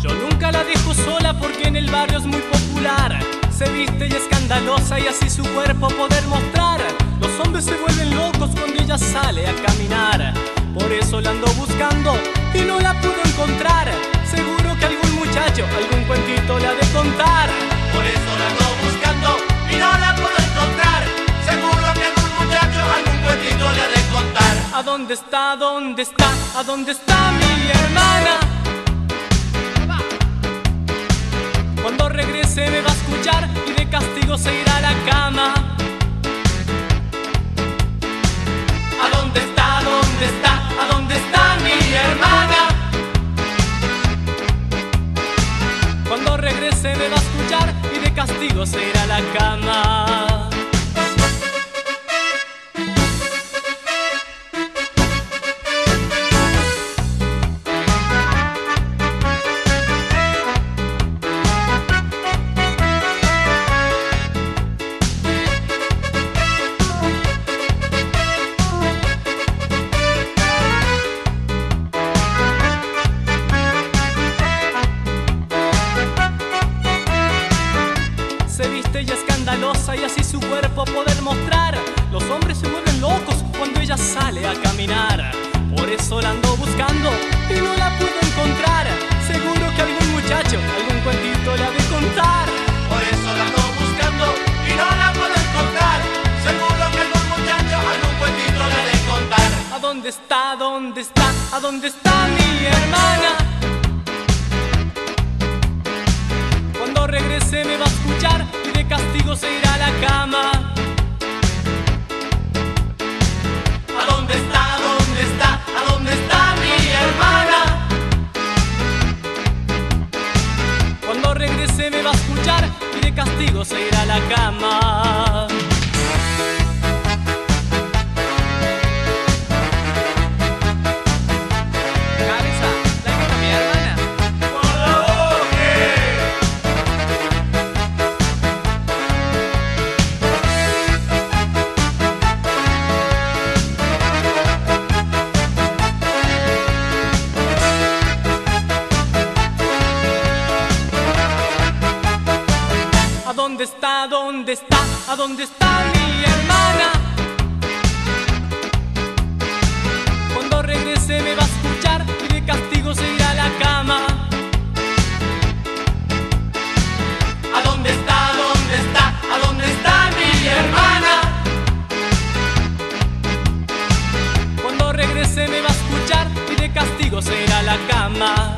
Yo nunca la dejo sola porque en el barrio es muy popular. Se viste y escandalosa y así su cuerpo poder mostrar. Los hombres se vuelven locos cuando ella sale a caminar. Por eso la ando buscando y no la puedo encontrar. Seguro que algún muchacho, algún cuentito le ha de contar. Por eso la ando buscando y no la puedo encontrar. Seguro que algún muchacho, algún cuentito le ha de contar. ¿A dónde está? ¿Dónde está? ¿A dónde está mi hermana? Se irá a la cama. ¿A dónde está? ¿Dónde está? ¿A dónde está mi hermana? Cuando regrese me va a escuchar y de castigo se irá a la cama. Cuerpo poder mostrar. Los hombres se vuelven locos cuando ella sale a caminar. Por eso la ando buscando y no la puedo encontrar. Seguro que algún muchacho, algún cuentito le ha de contar. Por eso la ando buscando y no la puedo encontrar. Seguro que algún muchacho, algún cuentito le ha de contar. ¿A dónde está? ¿Dónde está? ¿A dónde está mi hermana? Cuando regrese me va a escuchar y de castigo se irá a cama. ¿A dónde está? ¿Dónde está? ¿A dónde está mi hermana? Cuando regrese me va a escuchar y de castigo se irá a la cama. ¿Dónde está? ¿Dónde está? ¿A dónde está mi hermana? Cuando regrese me va a escuchar y de castigo se irá a la cama. ¿A dónde está? ¿Dónde está? ¿A dónde está mi hermana? Cuando regrese me va a escuchar y de castigo se irá a la cama.